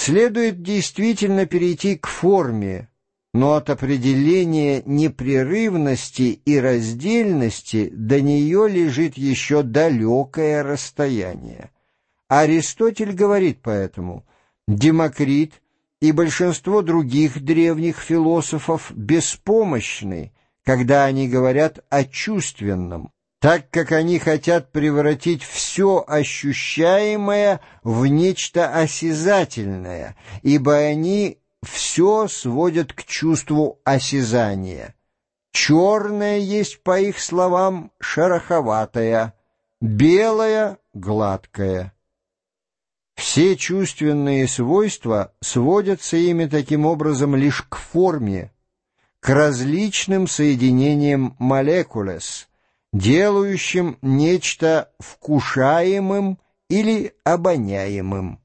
Следует действительно перейти к форме, но от определения непрерывности и раздельности до нее лежит еще далекое расстояние. Аристотель говорит поэтому, Демокрит и большинство других древних философов беспомощны, когда они говорят о чувственном, так как они хотят превратить все ощущаемое в нечто осязательное, ибо они все сводят к чувству осязания. Черное есть, по их словам, шероховатое, белое — гладкое. Все чувственные свойства сводятся ими таким образом лишь к форме, к различным соединениям молекулес, делающим нечто вкушаемым или обоняемым.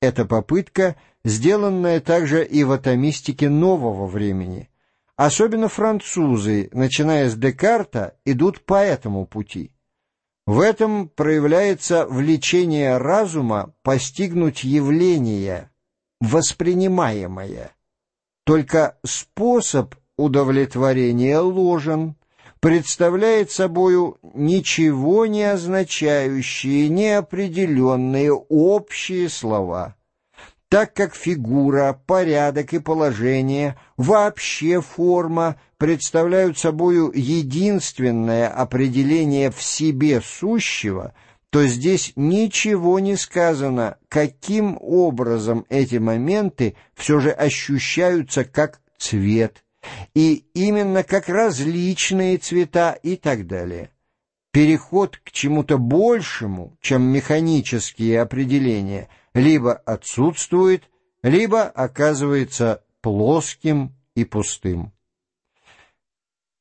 Эта попытка, сделанная также и в атомистике нового времени. Особенно французы, начиная с Декарта, идут по этому пути. В этом проявляется влечение разума постигнуть явление, воспринимаемое. Только способ удовлетворения ложен, представляет собою ничего не означающие, неопределенные общие слова, так как фигура, порядок и положение, вообще форма представляют собою единственное определение в себе сущего, то здесь ничего не сказано, каким образом эти моменты все же ощущаются как цвет, и именно как различные цвета и так далее. Переход к чему-то большему, чем механические определения, либо отсутствует, либо оказывается плоским и пустым.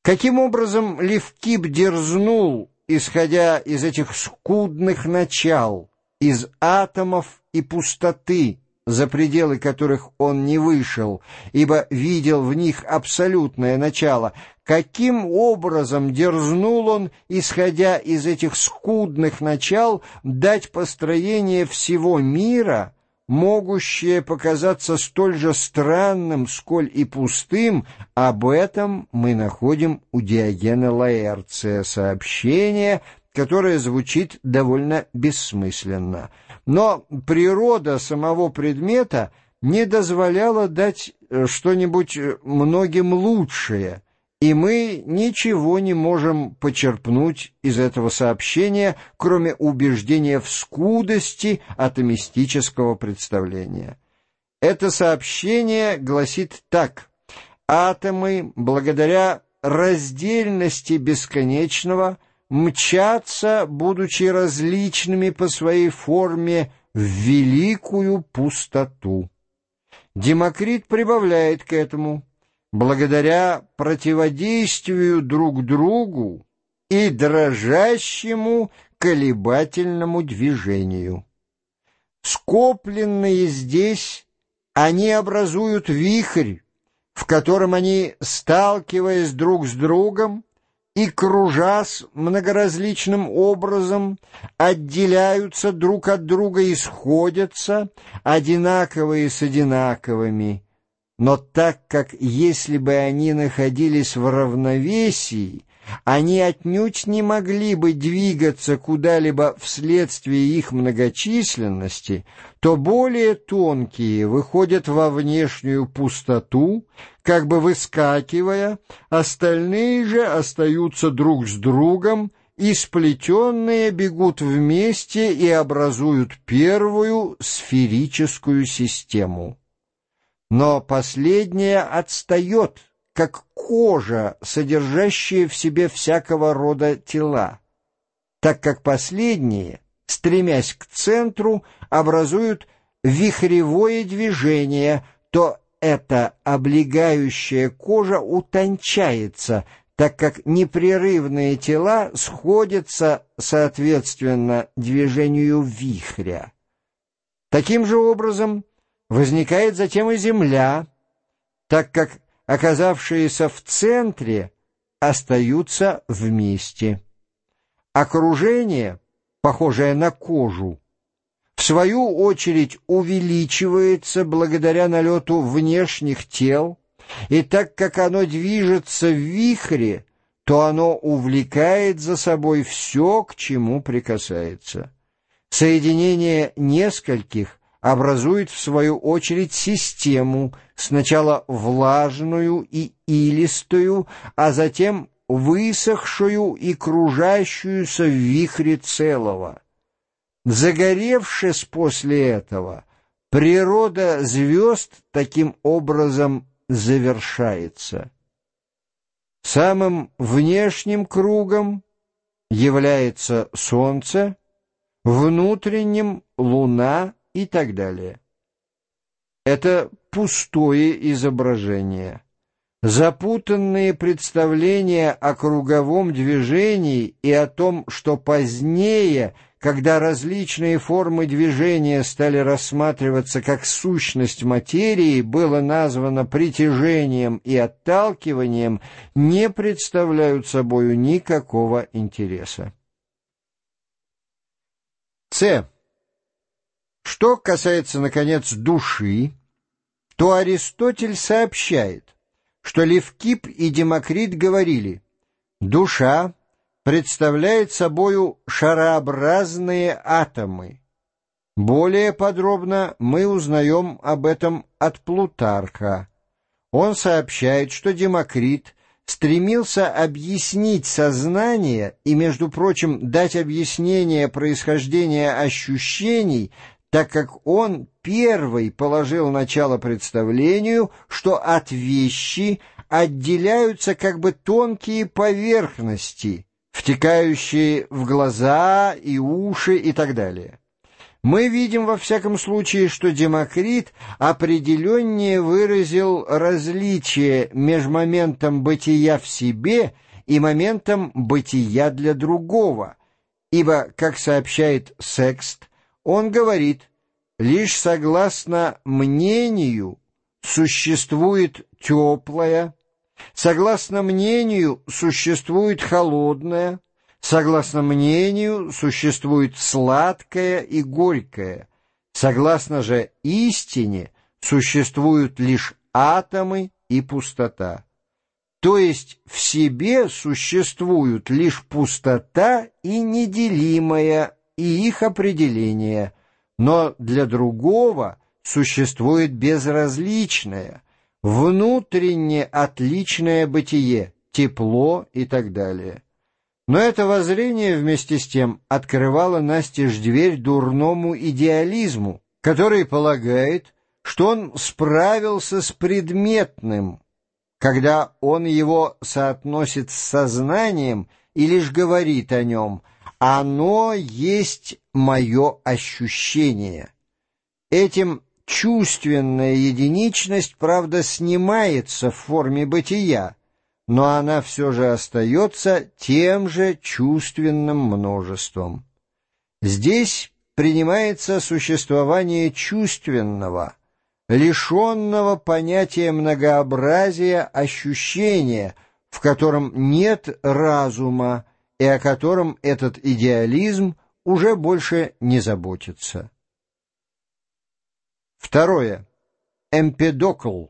Каким образом Левкип дерзнул, исходя из этих скудных начал, из атомов и пустоты, за пределы которых он не вышел, ибо видел в них абсолютное начало, каким образом дерзнул он, исходя из этих скудных начал, дать построение всего мира, могущее показаться столь же странным, сколь и пустым, об этом мы находим у Диогена Лаэрция. Сообщение, которое звучит довольно бессмысленно — но природа самого предмета не дозволяла дать э, что-нибудь э, многим лучшее, и мы ничего не можем почерпнуть из этого сообщения, кроме убеждения в скудости атомистического представления. Это сообщение гласит так. Атомы, благодаря раздельности бесконечного, мчатся, будучи различными по своей форме, в великую пустоту. Демокрит прибавляет к этому, благодаря противодействию друг другу и дрожащему колебательному движению. Скопленные здесь, они образуют вихрь, в котором они, сталкиваясь друг с другом, и, кружась многоразличным образом, отделяются друг от друга и сходятся, одинаковые с одинаковыми. Но так как, если бы они находились в равновесии, они отнюдь не могли бы двигаться куда-либо вследствие их многочисленности, то более тонкие выходят во внешнюю пустоту, как бы выскакивая, остальные же остаются друг с другом, и сплетенные бегут вместе и образуют первую сферическую систему. Но последняя отстает — как кожа, содержащая в себе всякого рода тела, так как последние, стремясь к центру, образуют вихревое движение, то эта облегающая кожа утончается, так как непрерывные тела сходятся соответственно движению вихря. Таким же образом возникает затем и Земля, так как оказавшиеся в центре, остаются вместе. Окружение, похожее на кожу, в свою очередь увеличивается благодаря налету внешних тел, и так как оно движется в вихре, то оно увлекает за собой все, к чему прикасается. Соединение нескольких образует в свою очередь систему, сначала влажную и илистую, а затем высохшую и кружащуюся в вихре целого. Загоревшись после этого, природа звезд таким образом завершается. Самым внешним кругом является Солнце, внутренним — Луна и так далее. Это пустое изображение. Запутанные представления о круговом движении и о том, что позднее — когда различные формы движения стали рассматриваться как сущность материи, было названо притяжением и отталкиванием, не представляют собою никакого интереса. С. Что касается, наконец, души, то Аристотель сообщает, что Левкип и Демокрит говорили «душа» представляет собою шарообразные атомы. Более подробно мы узнаем об этом от Плутарха. Он сообщает, что Демокрит стремился объяснить сознание и, между прочим, дать объяснение происхождения ощущений, так как он первый положил начало представлению, что от вещи отделяются как бы тонкие поверхности – втекающие в глаза и уши и так далее. Мы видим во всяком случае, что Демокрит определеннее выразил различие между моментом бытия в себе и моментом бытия для другого, ибо, как сообщает Секст, он говорит, лишь согласно мнению существует теплое, Согласно мнению, существует холодное, согласно мнению, существует сладкое и горькое, согласно же истине, существуют лишь атомы и пустота. То есть в себе существуют лишь пустота и неделимое, и их определение, но для другого существует безразличное – внутренне отличное бытие, тепло и так далее. Но это воззрение вместе с тем открывало настежь дверь дурному идеализму, который полагает, что он справился с предметным, когда он его соотносит с сознанием и лишь говорит о нем «оно есть мое ощущение». Этим чувственная единичность, правда, снимается в форме бытия, но она все же остается тем же чувственным множеством. Здесь принимается существование чувственного, лишенного понятия многообразия ощущения, в котором нет разума и о котором этот идеализм уже больше не заботится. Второе. Эмпедокл.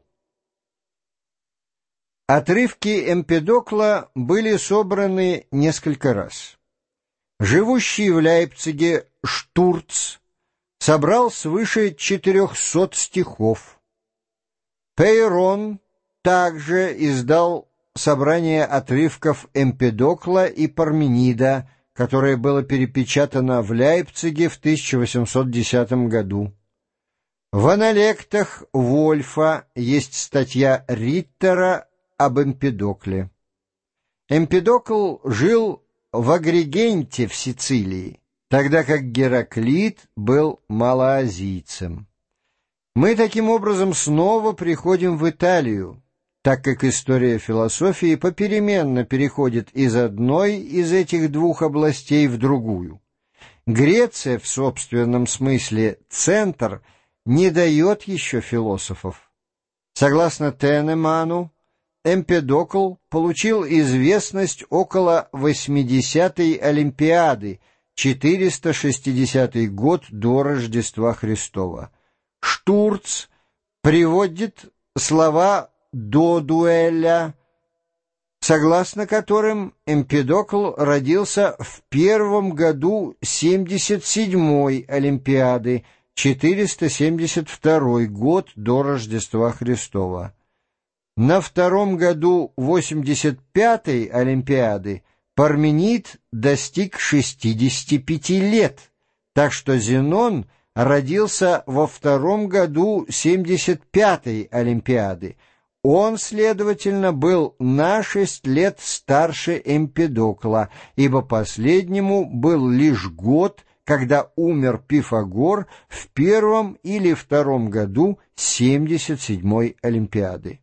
Отрывки Эмпедокла были собраны несколько раз. Живущий в Лейпциге Штурц собрал свыше 400 стихов. Пейрон также издал собрание отрывков Эмпедокла и Парменида, которое было перепечатано в Лейпциге в 1810 году. В аналектах Вольфа есть статья Риттера об Эмпидокле. Эмпидокл жил в Агригенте в Сицилии, тогда как Гераклит был малоазийцем. Мы таким образом снова приходим в Италию, так как история философии попеременно переходит из одной из этих двух областей в другую. Греция в собственном смысле «центр» — не дает еще философов. Согласно Тенеману, Эмпедокл получил известность около 80-й Олимпиады, 460 год до Рождества Христова. Штурц приводит слова до дуэля, согласно которым Эмпедокл родился в первом году 77-й Олимпиады, 472 год до Рождества Христова. На втором году 85-й Олимпиады Парменид достиг 65 лет, так что Зенон родился во втором году 75-й Олимпиады. Он, следовательно, был на шесть лет старше Эмпедокла, ибо последнему был лишь год, когда умер Пифагор в первом или втором году 77-й Олимпиады.